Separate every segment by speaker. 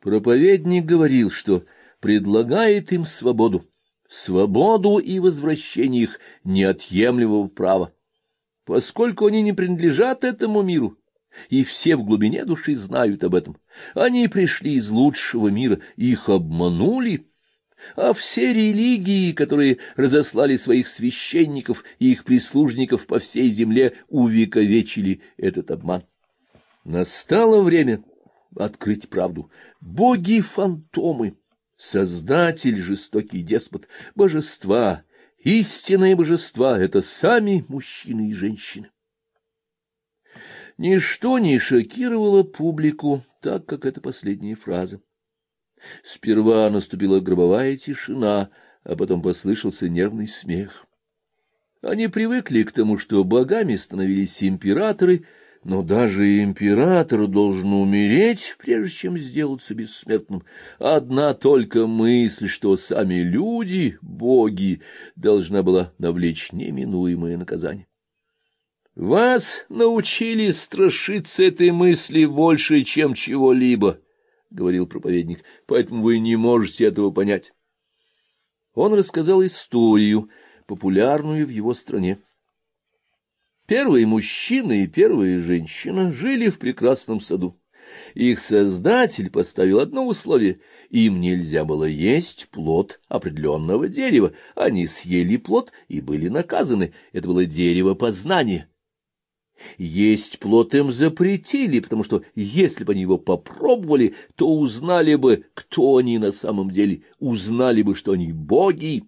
Speaker 1: Проповедник говорил, что предлагает им свободу, свободу и возвращение их неотъемлемого права. Поскольку они не принадлежат этому миру, и все в глубине души знают об этом, они пришли из лучшего мира, их обманули, а все религии, которые разослали своих священников и их прислужников по всей земле, увековечили этот обман. Настало время открыть правду. Боги-фантомы, создатель жестокий деспот, божества, истинные божества — это сами мужчины и женщины. Ничто не шокировало публику, так как это последняя фраза. Сперва наступила гробовая тишина, а потом послышался нервный смех. Они привыкли к тому, что богами становились императоры, но даже император должен умереть, прежде чем сделаться бессмертным. Одна только мысль, что сами люди, боги, должна была навлечь неминуемое наказание. Вас научили страшиться этой мысли больше, чем чего-либо, — говорил проповедник, — поэтому вы не можете этого понять. Он рассказал историю, популярную в его стране. Первый мужчина и первая женщина жили в прекрасном саду. Их создатель поставил одно условие — им нельзя было есть плод определенного дерева. Они съели плод и были наказаны. Это было дерево познания. Есть плод им запретили, потому что если бы они его попробовали, то узнали бы, кто они на самом деле, узнали бы, что они боги.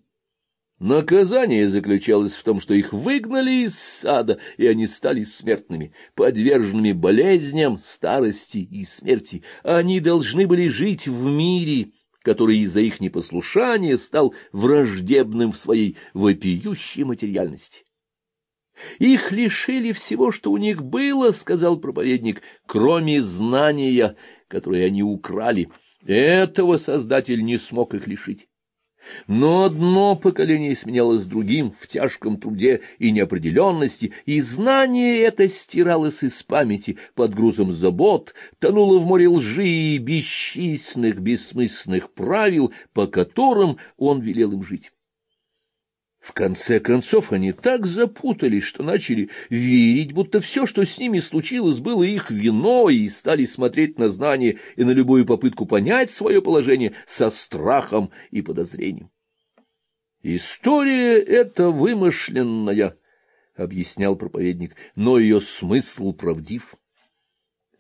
Speaker 1: Наказание заключалось в том, что их выгнали из сада, и они стали смертными, подверженными болезням, старости и смерти. Они должны были жить в мире, который из-за их непослушания стал враждебным в своей вопиющей материальности. Их лишили всего, что у них было, — сказал проповедник, — кроме знания, которое они украли. Этого Создатель не смог их лишить. Но одно поколение сменялось другим в тяжком труде и неопределенности, и знание это стиралось из памяти под грузом забот, тонуло в море лжи и бесчисленных бессмысленных правил, по которым он велел им жить. В конце концов они так запутались, что начали верить, будто все, что с ними случилось, было их виной, и стали смотреть на знание и на любую попытку понять свое положение со страхом и подозрением. «История эта вымышленная», — объяснял проповедник, — «но ее смысл правдив».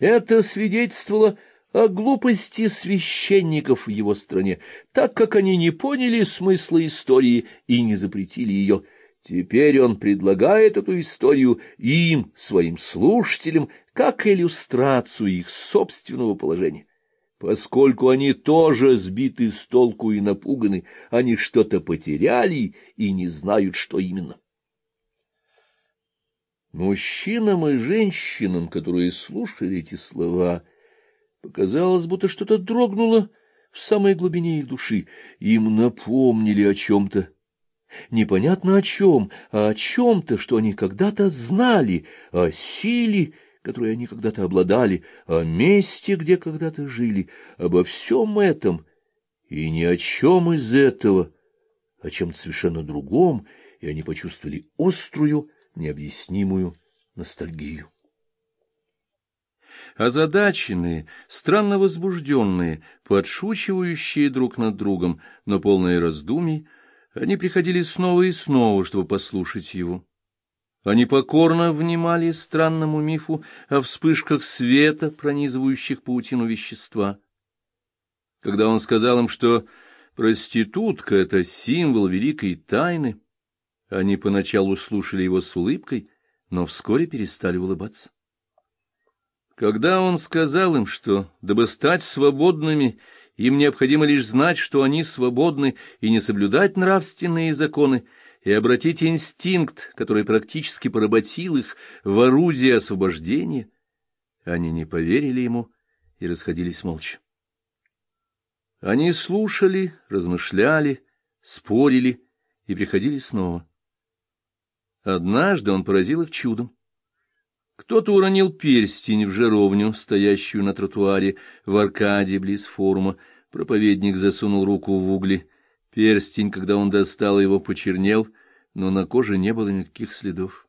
Speaker 1: Это свидетельствовало о глупости священников в его стране, так как они не поняли смысла истории и не запретили ее. Теперь он предлагает эту историю им, своим слушателям, как иллюстрацию их собственного положения. Поскольку они тоже сбиты с толку и напуганы, они что-то потеряли и не знают, что именно. Мужчинам и женщинам, которые слушали эти слова, — Показалось, будто что-то дрогнуло в самой глубине их души. Им напомнили о чем-то. Непонятно о чем, а о чем-то, что они когда-то знали, о силе, которой они когда-то обладали, о месте, где когда-то жили, обо всем этом, и ни о чем из этого, о чем-то совершенно другом, и они почувствовали острую, необъяснимую ностальгию. Озадаченные, странно возбужденные, подшучивающие друг над другом, но полные раздумий, они приходили снова и снова, чтобы послушать его. Они покорно внимали странному мифу о вспышках света, пронизывающих паутину вещества. Когда он сказал им, что проститутка — это символ великой тайны, они поначалу слушали его с улыбкой, но вскоре перестали улыбаться. Когда он сказал им, что, дабы стать свободными, им необходимо лишь знать, что они свободны, и не соблюдать нравственные законы, и обратить инстинкт, который практически поработил их, в орудие освобождения, они не поверили ему и расходились молча. Они слушали, размышляли, спорили и приходили снова. Однажды он поразил их чудом. Кто-то уронил перстень в жаровню, стоящую на тротуаре в аркаде близ форума. Проповедник засунул руку в угли. Перстень, когда он достал его, почернел, но на коже не было никаких следов.